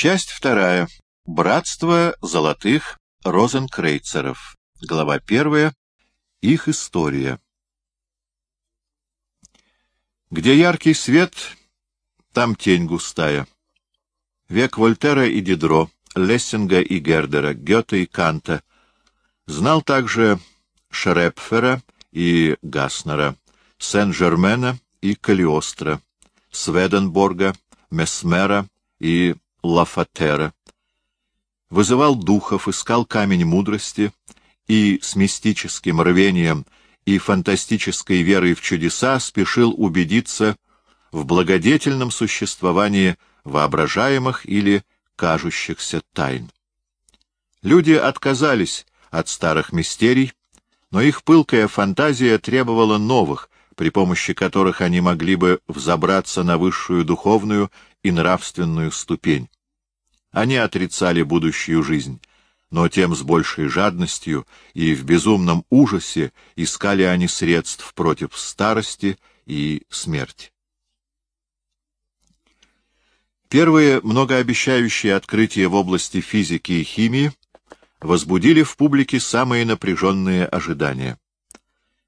Часть вторая. Братство золотых розенкрейцеров. Глава первая. Их история. Где яркий свет, там тень густая. Век Вольтера и Дидро, Лессинга и Гердера, Гёте и Канта. Знал также Шрепфера и Гаснера, Сен-Жермена и Калиостро, Сведенборга, Месмера и Лафатера. Вызывал духов, искал камень мудрости и с мистическим рвением и фантастической верой в чудеса спешил убедиться в благодетельном существовании воображаемых или кажущихся тайн. Люди отказались от старых мистерий, но их пылкая фантазия требовала новых, при помощи которых они могли бы взобраться на высшую духовную и нравственную ступень. Они отрицали будущую жизнь, но тем с большей жадностью и в безумном ужасе искали они средств против старости и смерти. Первые многообещающие открытия в области физики и химии возбудили в публике самые напряженные ожидания.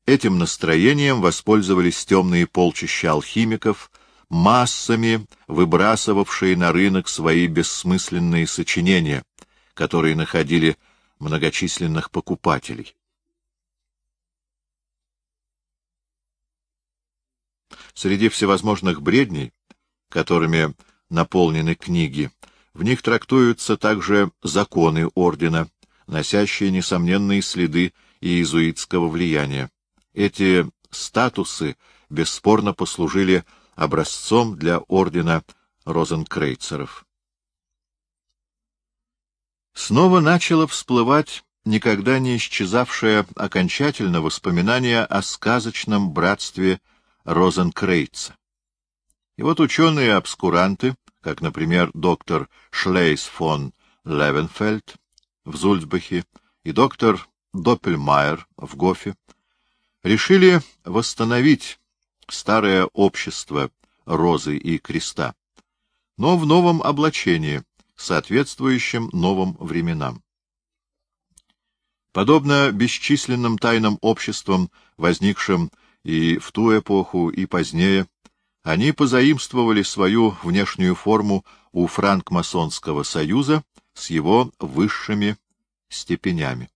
Этим настроением воспользовались темные полчища алхимиков, массами выбрасывавшие на рынок свои бессмысленные сочинения, которые находили многочисленных покупателей. Среди всевозможных бредней, которыми наполнены книги, в них трактуются также законы ордена, носящие несомненные следы иезуитского влияния. Эти статусы бесспорно послужили образцом для ордена розенкрейцеров. Снова начало всплывать никогда не исчезавшее окончательно воспоминание о сказочном братстве Розенкрейца. И вот ученые-обскуранты, как, например, доктор Шлейс фон Левенфельд в Зульцбахе и доктор Доппельмайер в Гофе, решили восстановить старое общество розы и креста, но в новом облачении, соответствующем новым временам. Подобно бесчисленным тайным обществам, возникшим и в ту эпоху, и позднее, они позаимствовали свою внешнюю форму у франкмасонского союза с его высшими степенями.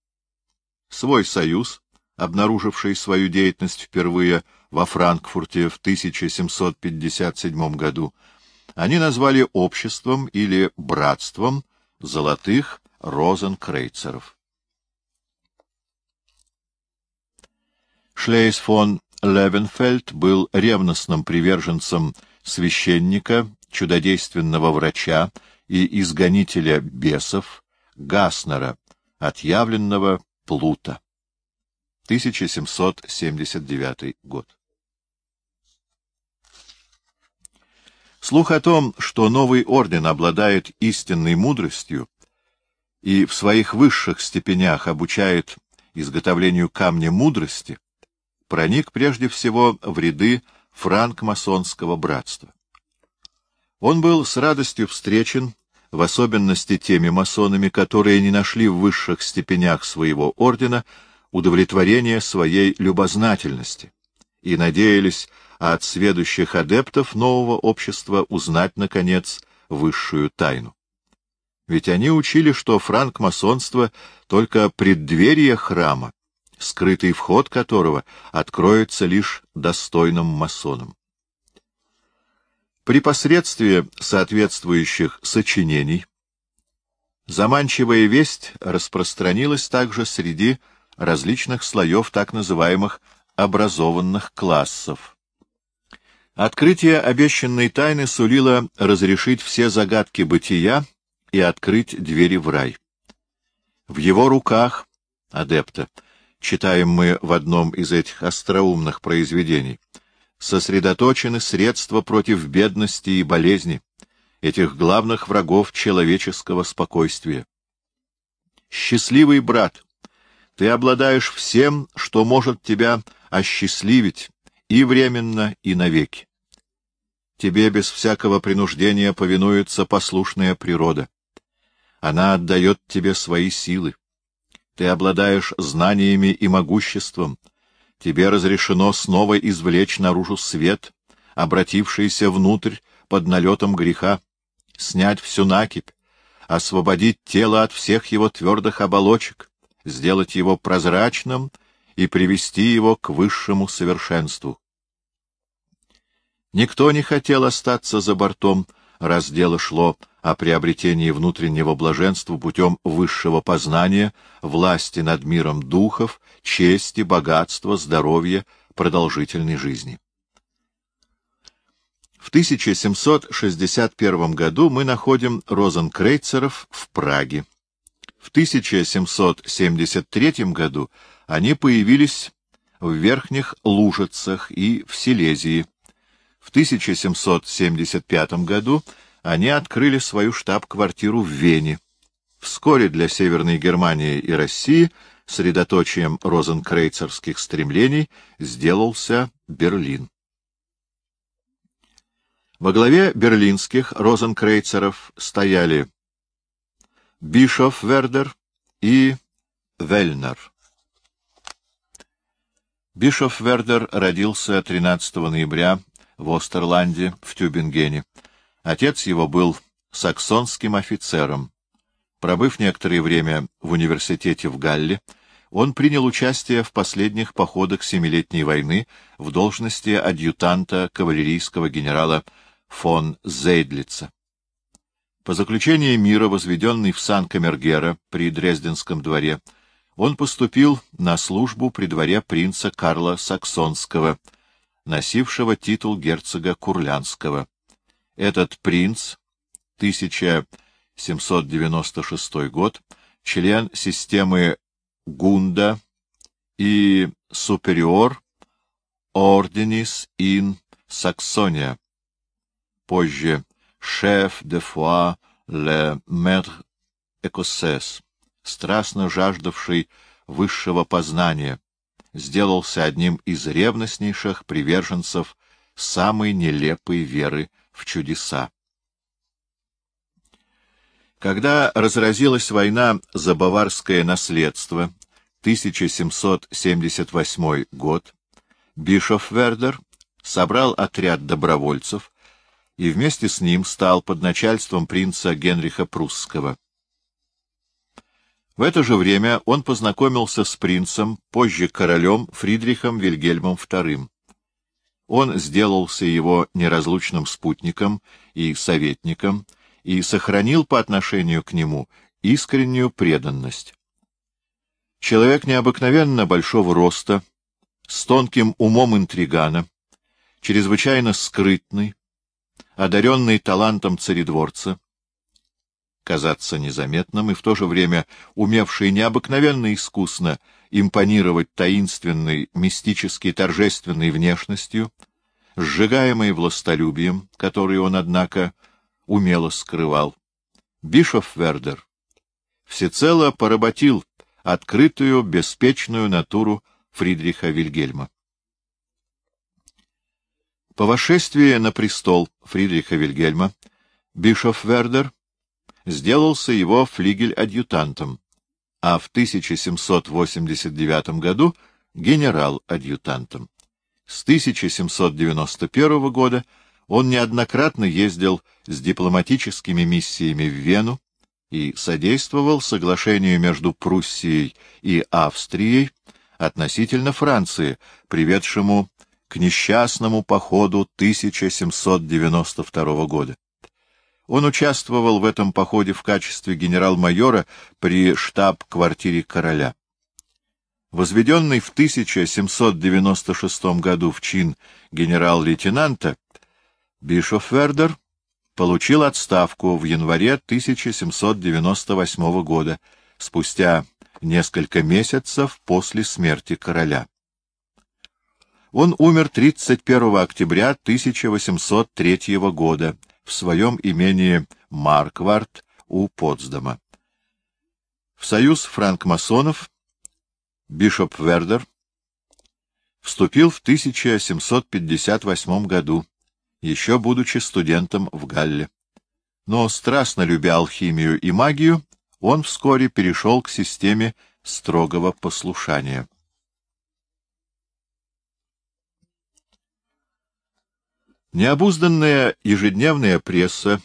Свой союз, обнаруживший свою деятельность впервые во Франкфурте в 1757 году, они назвали обществом или братством золотых розенкрейцеров. Шлейс фон Левенфельд был ревностным приверженцем священника, чудодейственного врача и изгонителя бесов Гаснера, отъявленного Плута. 1779 год. Слух о том, что новый орден обладает истинной мудростью и в своих высших степенях обучает изготовлению камня мудрости, проник прежде всего в ряды франкмасонского братства. Он был с радостью встречен, в особенности теми масонами, которые не нашли в высших степенях своего ордена удовлетворения своей любознательности и надеялись от сведущих адептов нового общества узнать, наконец, высшую тайну. Ведь они учили, что франкмасонство — только преддверие храма, скрытый вход которого откроется лишь достойным масонам. При посредстве соответствующих сочинений заманчивая весть распространилась также среди различных слоев так называемых образованных классов. Открытие обещанной тайны сулило разрешить все загадки бытия и открыть двери в рай. В его руках, адепта, читаем мы в одном из этих остроумных произведений, сосредоточены средства против бедности и болезни, этих главных врагов человеческого спокойствия. Счастливый брат, ты обладаешь всем, что может тебя осчастливить и временно, и навеки. тебе без всякого принуждения повинуется послушная природа. Она отдает тебе свои силы. Ты обладаешь знаниями и могуществом. Тебе разрешено снова извлечь наружу свет, обратившийся внутрь под налетом греха, снять всю накипь, освободить тело от всех его твердых оболочек, сделать его прозрачным и привести его к высшему совершенству. Никто не хотел остаться за бортом, раз дело шло о приобретении внутреннего блаженства путем высшего познания, власти над миром духов, чести, богатства, здоровья, продолжительной жизни. В 1761 году мы находим розенкрейцеров в Праге. В 1773 году они появились в Верхних Лужицах и в Силезии. В 1775 году они открыли свою штаб-квартиру в Вене. Вскоре для Северной Германии и России средоточием розенкрейцерских стремлений сделался Берлин. Во главе берлинских розенкрейцеров стояли Бишофвердер и Вельнер. Бишофвердер родился 13 ноября в Остерланде, в Тюбингене. Отец его был саксонским офицером. Пробыв некоторое время в университете в Галле, он принял участие в последних походах Семилетней войны в должности адъютанта кавалерийского генерала фон Зейдлица. По заключении мира, возведенный в Сан-Камергера при Дрезденском дворе, он поступил на службу при дворе принца Карла Саксонского, носившего титул герцога Курлянского. Этот принц, 1796 год, член системы Гунда и супериор Орденис ин Саксония, позже шеф де фуа ле метр экосес, страстно жаждавший высшего познания, сделался одним из ревностнейших приверженцев самой нелепой веры в чудеса. Когда разразилась война за баварское наследство, 1778 год, Бишофвердер собрал отряд добровольцев, и вместе с ним стал под начальством принца Генриха Прусского. В это же время он познакомился с принцем, позже королем Фридрихом Вильгельмом II. Он сделался его неразлучным спутником и советником и сохранил по отношению к нему искреннюю преданность. Человек необыкновенно большого роста, с тонким умом интригана, чрезвычайно скрытный, одаренный талантом царедворца, казаться незаметным и в то же время умевший необыкновенно искусно импонировать таинственной, мистически торжественной внешностью, сжигаемой властолюбием, который он, однако, умело скрывал. Бишоф Вердер всецело поработил открытую, беспечную натуру Фридриха Вильгельма. По восшествии на престол Фридриха Вильгельма Бишоф Вердер сделался его флигель-адъютантом, а в 1789 году генерал-адъютантом. С 1791 года он неоднократно ездил с дипломатическими миссиями в Вену и содействовал соглашению между Пруссией и Австрией относительно Франции, приведшему к несчастному походу 1792 года. Он участвовал в этом походе в качестве генерал-майора при штаб-квартире короля. Возведенный в 1796 году в чин генерал-лейтенанта, Бишофвердер получил отставку в январе 1798 года, спустя несколько месяцев после смерти короля. Он умер 31 октября 1803 года в своем имении Марквард у Потсдама. В союз франкмасонов Бишоп Вердер вступил в 1758 году еще будучи студентом в Галле. Но, страстно любя алхимию и магию, он вскоре перешел к системе строгого послушания. Необузданная ежедневная пресса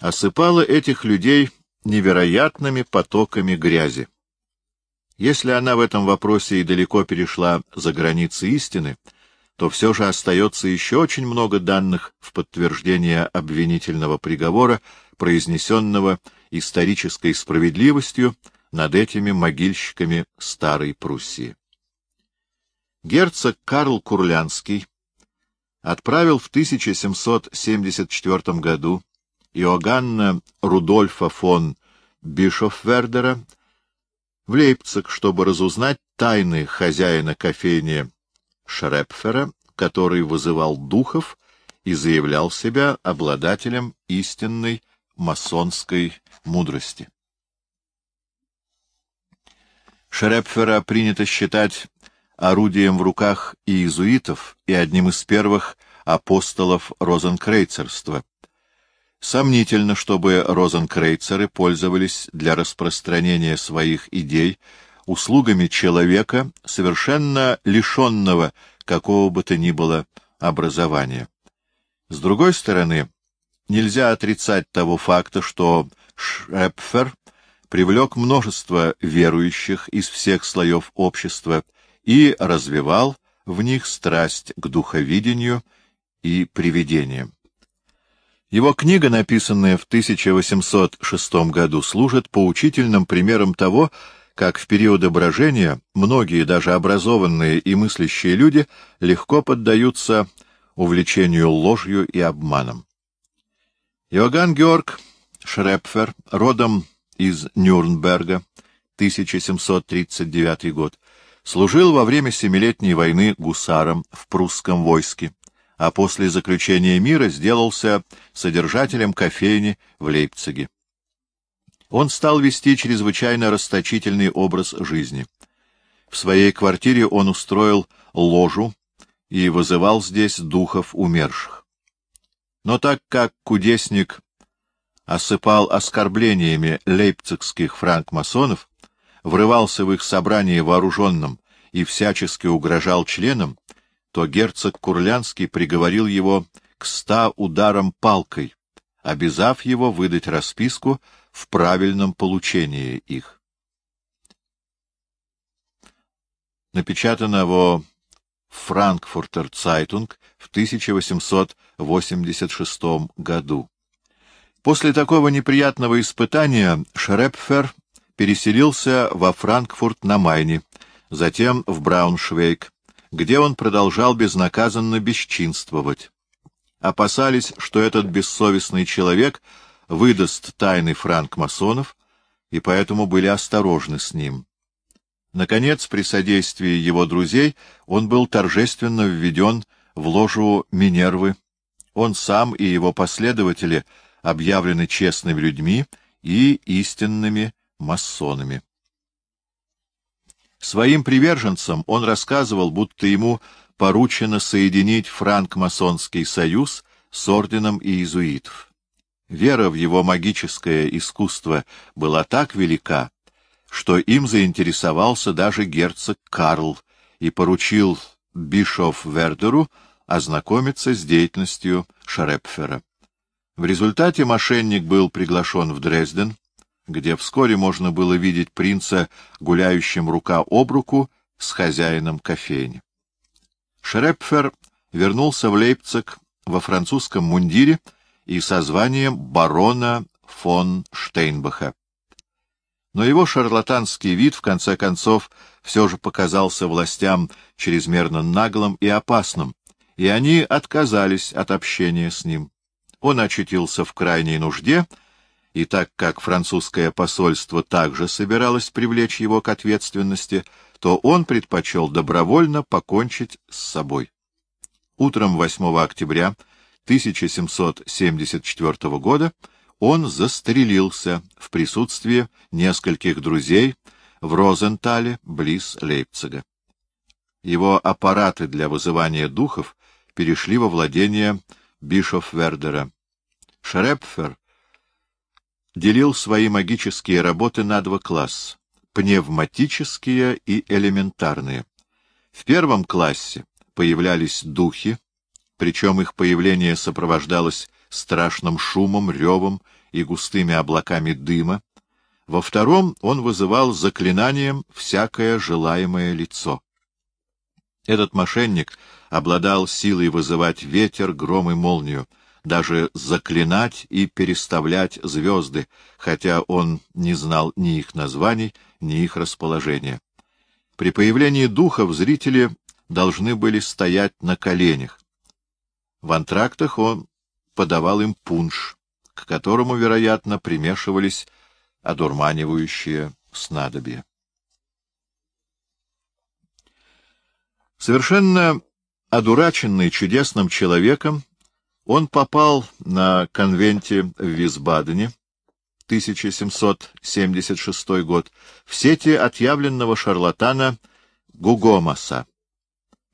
осыпала этих людей невероятными потоками грязи. Если она в этом вопросе и далеко перешла за границы истины, то все же остается еще очень много данных в подтверждение обвинительного приговора, произнесенного исторической справедливостью над этими могильщиками Старой Пруссии. Герцог Карл Курлянский отправил в 1774 году Иоганна Рудольфа фон Бишофвердера в Лейпциг, чтобы разузнать тайны хозяина кофейни Шрепфера, который вызывал духов и заявлял себя обладателем истинной масонской мудрости. Шрепфера принято считать орудием в руках иезуитов и одним из первых апостолов розенкрейцерства. Сомнительно, чтобы розенкрейцеры пользовались для распространения своих идей услугами человека, совершенно лишенного какого бы то ни было образования. С другой стороны, нельзя отрицать того факта, что Шепфер привлек множество верующих из всех слоев общества и развивал в них страсть к духовидению и привидениям. Его книга, написанная в 1806 году, служит поучительным примером того, как в период брожения многие, даже образованные и мыслящие люди, легко поддаются увлечению ложью и обманом. Иоганн Георг Шрепфер, родом из Нюрнберга, 1739 год, служил во время Семилетней войны гусаром в прусском войске, а после заключения мира сделался содержателем кофейни в Лейпциге. Он стал вести чрезвычайно расточительный образ жизни. В своей квартире он устроил ложу и вызывал здесь духов умерших. Но так как кудесник осыпал оскорблениями лейпцигских франкмасонов, врывался в их собрание вооруженным и всячески угрожал членам, то герцог Курлянский приговорил его к ста ударам палкой, обязав его выдать расписку в правильном получении их. Напечатано во Франкфуртер Цайтунг в 1886 году. После такого неприятного испытания Шрепфер переселился во Франкфурт на Майне, затем в Брауншвейг, где он продолжал безнаказанно бесчинствовать. Опасались, что этот бессовестный человек выдаст тайны франкмасонов, и поэтому были осторожны с ним. Наконец, при содействии его друзей, он был торжественно введен в ложу Минервы. Он сам и его последователи объявлены честными людьми и истинными масонами. Своим приверженцам он рассказывал, будто ему поручено соединить франк-масонский союз с орденом иезуитов. Вера в его магическое искусство была так велика, что им заинтересовался даже герцог Карл и поручил Бишоф Вердеру ознакомиться с деятельностью Шрепфера. В результате мошенник был приглашен в Дрезден, где вскоре можно было видеть принца, гуляющим рука об руку с хозяином кофейни. Шрепфер вернулся в Лейпциг во французском мундире и со званием барона фон Штейнбаха. Но его шарлатанский вид, в конце концов, все же показался властям чрезмерно наглым и опасным, и они отказались от общения с ним. Он очутился в крайней нужде — и так как французское посольство также собиралось привлечь его к ответственности, то он предпочел добровольно покончить с собой. Утром 8 октября 1774 года он застрелился в присутствии нескольких друзей в Розентале, близ Лейпцига. Его аппараты для вызывания духов перешли во владение Бишофвердера. Шрепфер делил свои магические работы на два класса — пневматические и элементарные. В первом классе появлялись духи, причем их появление сопровождалось страшным шумом, ревом и густыми облаками дыма. Во втором он вызывал заклинанием всякое желаемое лицо. Этот мошенник обладал силой вызывать ветер, гром и молнию, даже заклинать и переставлять звезды, хотя он не знал ни их названий, ни их расположения. При появлении духов зрители должны были стоять на коленях. В антрактах он подавал им пунш, к которому, вероятно, примешивались одурманивающие снадобья. Совершенно одураченный чудесным человеком, он попал на конвенте в Висбадене, 1776 год, в сети отъявленного шарлатана Гугомаса.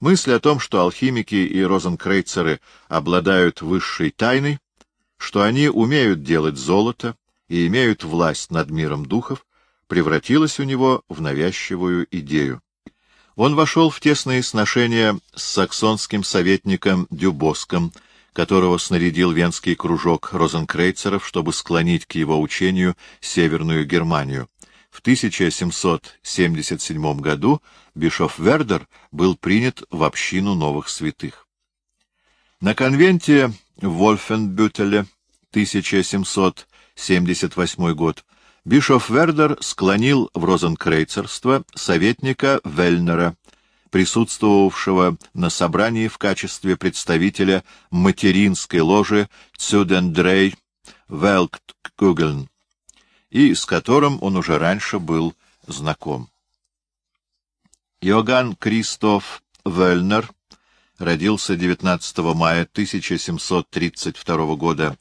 Мысль о том, что алхимики и розенкрейцеры обладают высшей тайной, что они умеют делать золото и имеют власть над миром духов, превратилась у него в навязчивую идею. Он вошел в тесные сношения с саксонским советником Дюбоском, которого снарядил венский кружок розенкрейцеров, чтобы склонить к его учению Северную Германию. В 1777 году Бишоф Вердер был принят в общину новых святых. На конвенте в Вольфенбютеле 1778 год Бишоф Вердер склонил в розенкрейцерство советника Вельнера, присутствовавшего на собрании в качестве представителя материнской ложи Цюдендрей Велкткугельн и с которым он уже раньше был знаком. Йоганн Кристоф Вельнер родился 19 мая 1732 года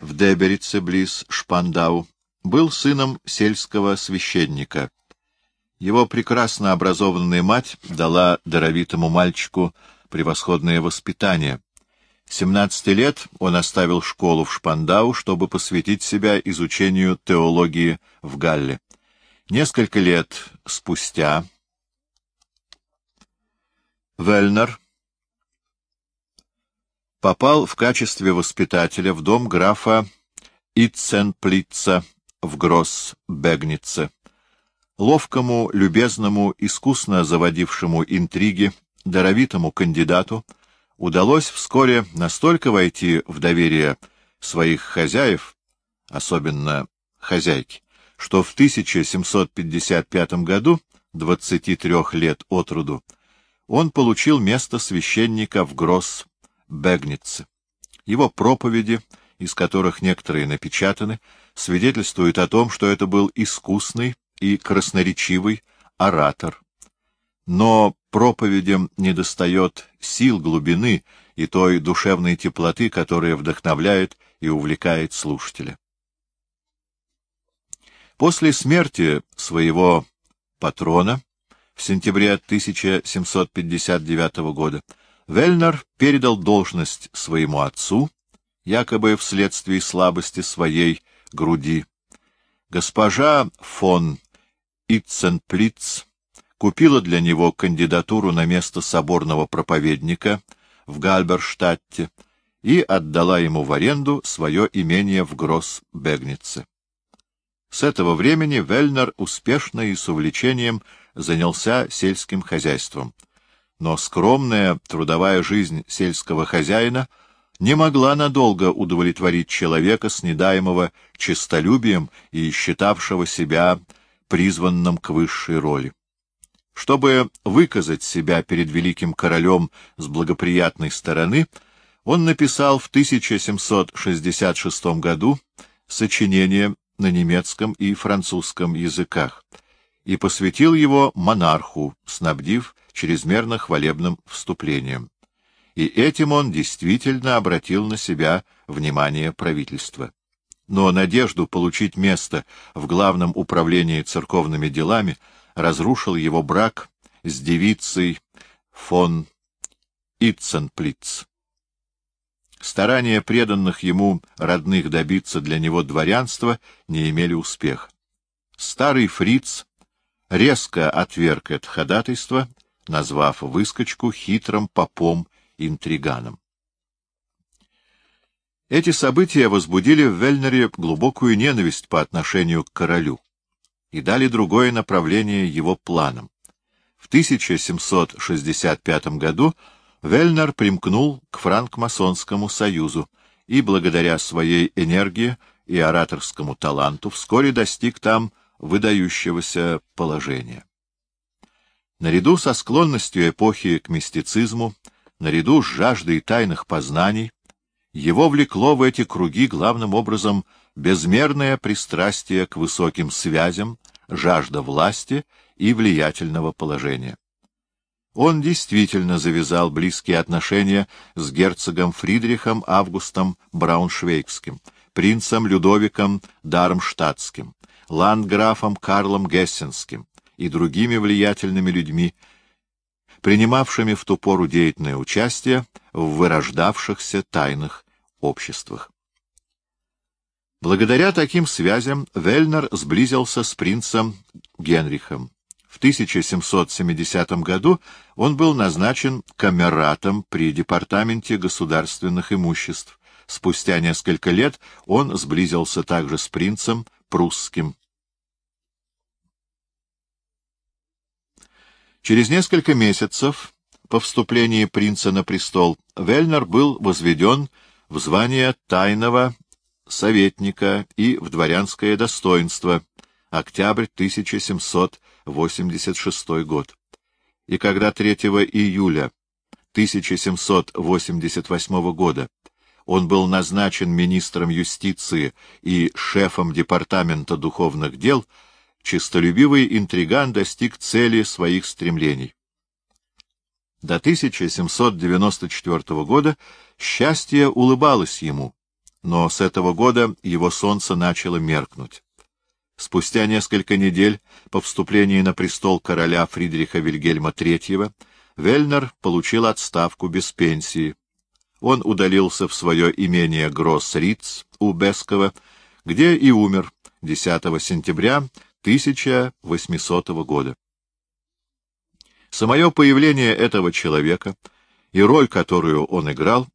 в Деберице близ Шпандау, был сыном сельского священника. Его прекрасно образованная мать дала даровитому мальчику превосходное воспитание, 17 лет он оставил школу в Шпандау, чтобы посвятить себя изучению теологии в Галле. Несколько лет спустя Вельнер попал в качестве воспитателя в дом графа Итценплица в Гросс-Бегнице. Ловкому, любезному, искусно заводившему интриги, даровитому кандидату — удалось вскоре настолько войти в доверие своих хозяев, особенно хозяйки, что в 1755 году, 23 лет от роду, он получил место священника в Гросс-Бегнице. Его проповеди, из которых некоторые напечатаны, свидетельствуют о том, что это был искусный и красноречивый оратор. Но проповедям недостает сил глубины и той душевной теплоты, которая вдохновляет и увлекает слушателя. После смерти своего патрона в сентябре 1759 года Вельнер передал должность своему отцу, якобы вследствие слабости своей груди. Госпожа фон Итценплиц купила для него кандидатуру на место соборного проповедника в Гальберштадте и отдала ему в аренду свое имение в Гросс-Бегнице. С этого времени Вельнер успешно и с увлечением занялся сельским хозяйством. Но скромная трудовая жизнь сельского хозяина не могла надолго удовлетворить человека, снедаемого честолюбием и считавшего себя призванным к высшей роли. Чтобы выказать себя перед великим королем с благоприятной стороны, он написал в 1766 году сочинение на немецком и французском языках и посвятил его монарху, снабдив чрезмерно хвалебным вступлением. И этим он действительно обратил на себя внимание правительства. Но надежду получить место в главном управлении церковными делами — разрушил его брак с девицей фон Итценплиц. Старания преданных ему родных добиться для него дворянства не имели успеха. Старый фриц резко отверг это ходатайство, назвав выскочку хитрым попом-интриганом. Эти события возбудили в Вельнере глубокую ненависть по отношению к королю и дали другое направление его планам. В 1765 году Вельнер примкнул к франкмасонскому союзу и, благодаря своей энергии и ораторскому таланту, вскоре достиг там выдающегося положения. Наряду со склонностью эпохи к мистицизму, наряду с жаждой тайных познаний, его влекло в эти круги главным образом безмерное пристрастие к высоким связям, жажда власти и влиятельного положения. Он действительно завязал близкие отношения с герцогом Фридрихом Августом Брауншвейгским, принцем Людовиком Дармштадтским, ландграфом Карлом Гессенским и другими влиятельными людьми, принимавшими в ту пору деятельное участие в вырождавшихся тайных обществах. Благодаря таким связям Вельнер сблизился с принцем Генрихом. В 1770 году он был назначен камератом при Департаменте государственных имуществ. Спустя несколько лет он сблизился также с принцем прусским. Через несколько месяцев по вступлении принца на престол Вельнер был возведен в звание тайного советника и в дворянское достоинство, октябрь 1786 год. И когда 3 июля 1788 года он был назначен министром юстиции и шефом департамента духовных дел, чистолюбивый интриган достиг цели своих стремлений. До 1794 года счастье улыбалось ему, но с этого года его солнце начало меркнуть. Спустя несколько недель по вступлении на престол короля Фридриха Вильгельма III Вельнер получил отставку без пенсии. Он удалился в свое имение Гросс-Риц у Бескова, где и умер 10 сентября 1800 года. Самое появление этого человека и роль, которую он играл,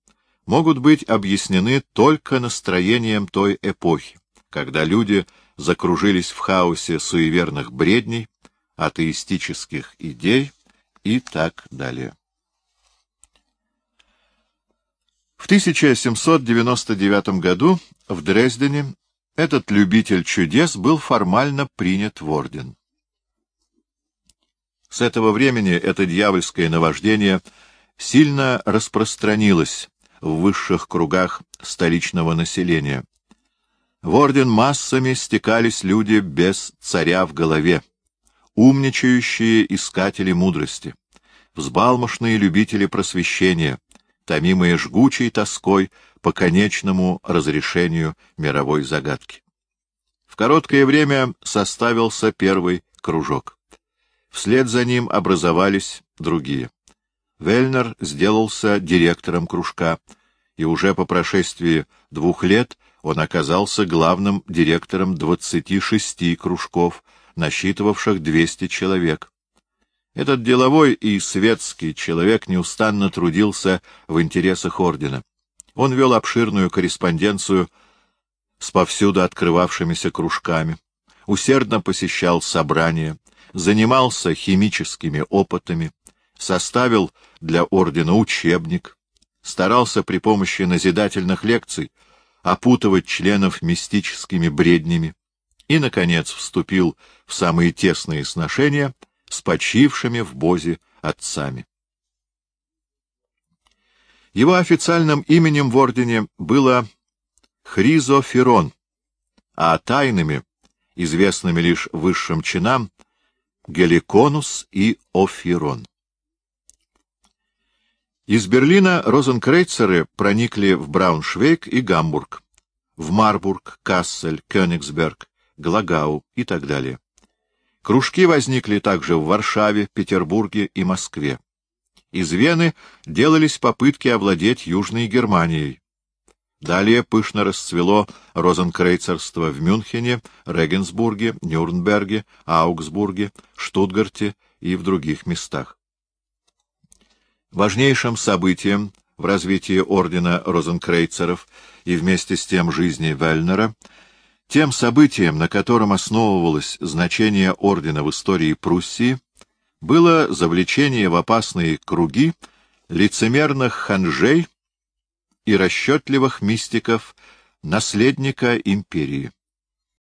могут быть объяснены только настроением той эпохи, когда люди закружились в хаосе суеверных бредней, атеистических идей и так далее. В 1799 году в Дрездене этот любитель чудес был формально принят в орден. С этого времени это дьявольское наваждение сильно распространилось в высших кругах столичного населения. В орден массами стекались люди без царя в голове, умничающие искатели мудрости, взбалмошные любители просвещения, томимые жгучей тоской по конечному разрешению мировой загадки. В короткое время составился первый кружок. Вслед за ним образовались другие. Вельнер сделался директором кружка, и уже по прошествии двух лет он оказался главным директором 26 кружков, насчитывавших 200 человек. Этот деловой и светский человек неустанно трудился в интересах ордена. Он вел обширную корреспонденцию с повсюду открывавшимися кружками, усердно посещал собрания, занимался химическими опытами, составил для ордена учебник, старался при помощи назидательных лекций опутывать членов мистическими бреднями и, наконец, вступил в самые тесные сношения с почившими в Бозе отцами. Его официальным именем в ордене было Хризоферон, а тайными, известными лишь высшим чинам, Геликонус и Офирон. Из Берлина розенкрейцеры проникли в Брауншвейг и Гамбург, в Марбург, Кассель, Кёнигсберг, Глагау и так далее. Кружки возникли также в Варшаве, Петербурге и Москве. Из Вены делались попытки овладеть Южной Германией. Далее пышно расцвело розенкрейцерство в Мюнхене, Регенсбурге, Нюрнберге, Аугсбурге, Штутгарте и в других местах. Важнейшим событием в развитии ордена розенкрейцеров и вместе с тем жизни Вельнера, тем событием, на котором основывалось значение ордена в истории Пруссии, было завлечение в опасные круги лицемерных ханжей и расчетливых мистиков наследника империи.